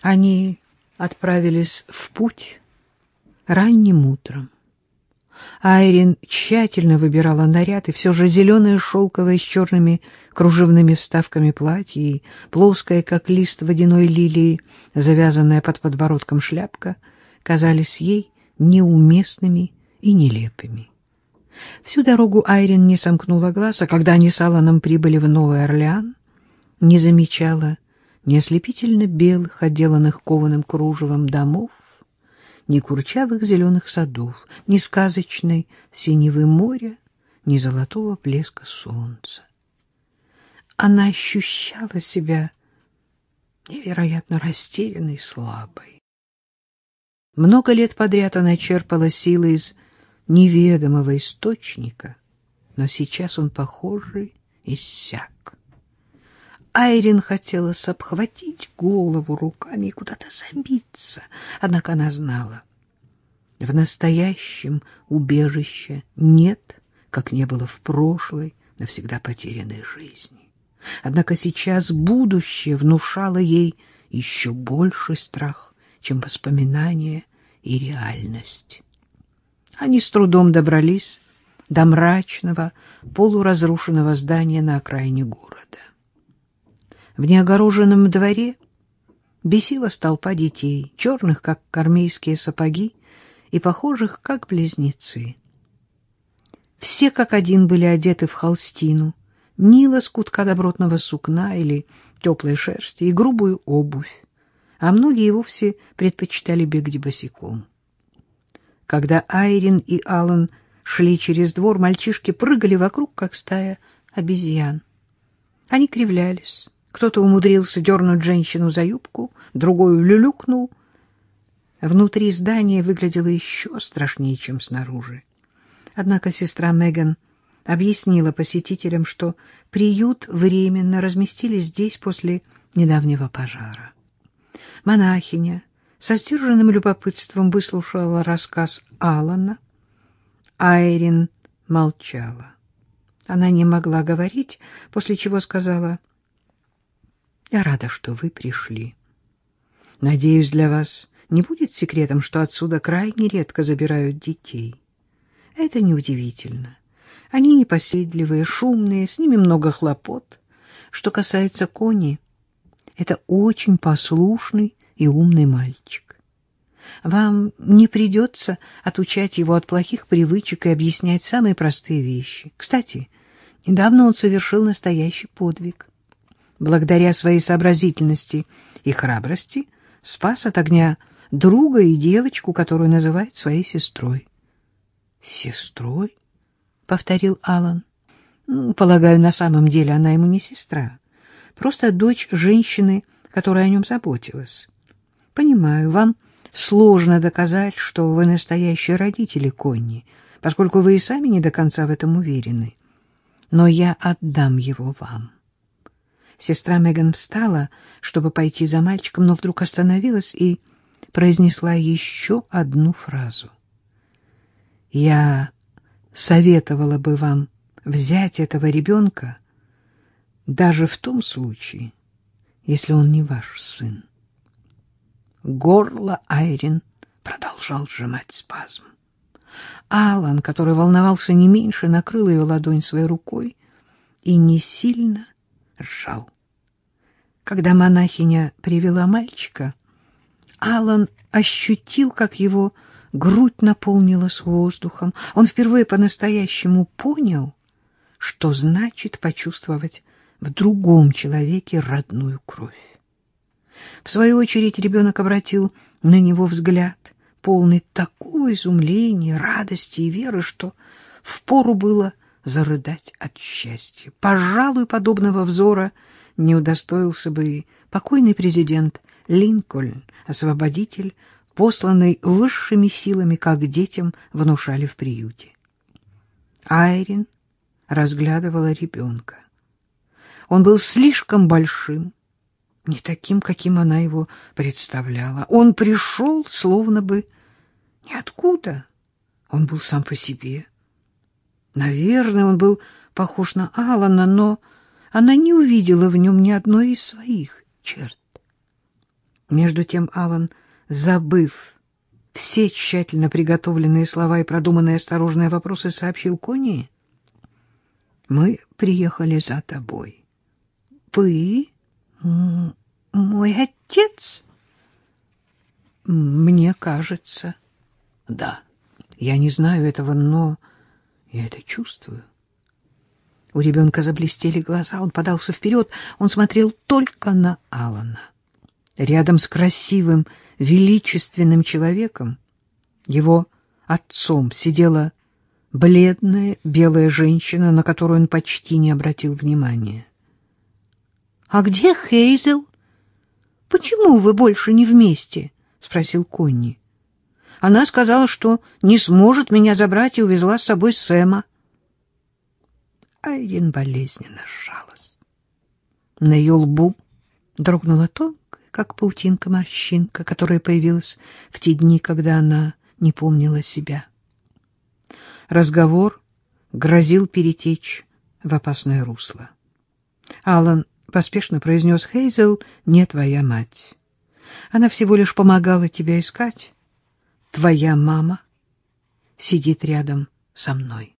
Они отправились в путь ранним утром. Айрин тщательно выбирала наряд, и все же зеленое шелковое с черными кружевными вставками платье и плоское, как лист водяной лилии, завязанная под подбородком шляпка, казались ей неуместными и нелепыми. Всю дорогу Айрин не сомкнула глаз, а когда они с Алланом прибыли в Новый Орлеан, не замечала ни ослепительно белых, отделанных кованым кружевом домов, ни курчавых зеленых садов, ни сказочной синевы моря, ни золотого блеска солнца. Она ощущала себя невероятно растерянной и слабой. Много лет подряд она черпала силы из неведомого источника, но сейчас он, похожий, иссяк. Айрин хотелось обхватить голову руками и куда-то забиться, однако она знала. В настоящем убежище нет, как не было в прошлой, навсегда потерянной жизни. Однако сейчас будущее внушало ей еще больший страх, чем воспоминания и реальность. Они с трудом добрались до мрачного, полуразрушенного здания на окраине города. В неогороженном дворе бесилась толпа детей, черных, как армейские сапоги, и похожих, как близнецы. Все как один были одеты в холстину, ни лоскутка добротного сукна или теплой шерсти и грубую обувь, а многие и вовсе предпочитали бегать босиком. Когда Айрин и Аллан шли через двор, мальчишки прыгали вокруг, как стая обезьян. Они кривлялись, кто-то умудрился дернуть женщину за юбку, другой люлюкнул. Внутри здания выглядело еще страшнее, чем снаружи. Однако сестра Меган объяснила посетителям, что приют временно разместили здесь после недавнего пожара. Монахиня со сдержанным любопытством выслушала рассказ Алана. Айрин молчала. Она не могла говорить, после чего сказала, я рада, что вы пришли. Надеюсь, для вас не будет секретом, что отсюда крайне редко забирают детей. Это неудивительно. Они непоседливые, шумные, с ними много хлопот. Что касается Кони, это очень послушный и умный мальчик. Вам не придется отучать его от плохих привычек и объяснять самые простые вещи. Кстати, недавно он совершил настоящий подвиг благодаря своей сообразительности и храбрости, спас от огня друга и девочку, которую называет своей сестрой. «Сестрой?» — повторил Алан. «Ну, полагаю, на самом деле она ему не сестра, просто дочь женщины, которая о нем заботилась. Понимаю, вам сложно доказать, что вы настоящие родители Конни, поскольку вы и сами не до конца в этом уверены. Но я отдам его вам». Сестра Меган встала, чтобы пойти за мальчиком, но вдруг остановилась и произнесла еще одну фразу. «Я советовала бы вам взять этого ребенка даже в том случае, если он не ваш сын». Горло Айрин продолжал сжимать спазм. Алан, который волновался не меньше, накрыл ее ладонь своей рукой и не сильно сжал. Когда монахиня привела мальчика, Алан ощутил, как его грудь наполнилась воздухом. Он впервые по-настоящему понял, что значит почувствовать в другом человеке родную кровь. В свою очередь ребенок обратил на него взгляд, полный такого изумления, радости и веры, что впору было зарыдать от счастья. Пожалуй, подобного взора не удостоился бы и покойный президент Линкольн, освободитель, посланный высшими силами, как детям внушали в приюте. Айрин разглядывала ребенка. Он был слишком большим, не таким, каким она его представляла. Он пришел словно бы ниоткуда. Он был сам по себе. Наверное, он был похож на Алана, но она не увидела в нем ни одной из своих черт. Между тем Алан, забыв все тщательно приготовленные слова и продуманные осторожные вопросы, сообщил Кони. «Мы приехали за тобой». «Вы? Мой отец?» «Мне кажется...» «Да, я не знаю этого, но я это чувствую». У ребенка заблестели глаза, он подался вперед, он смотрел только на Алана. Рядом с красивым, величественным человеком, его отцом, сидела бледная белая женщина, на которую он почти не обратил внимания. — А где Хейзел? Почему вы больше не вместе? — спросил Конни. Она сказала, что не сможет меня забрать и увезла с собой Сэма. Айрин болезненно сжалась. На ее лбу дрогнула тонкая, как паутинка морщинка, которая появилась в те дни, когда она не помнила себя. Разговор грозил перетечь в опасное русло. Алан поспешно произнес Хейзел, не твоя мать. Она всего лишь помогала тебя искать. Твоя мама сидит рядом со мной.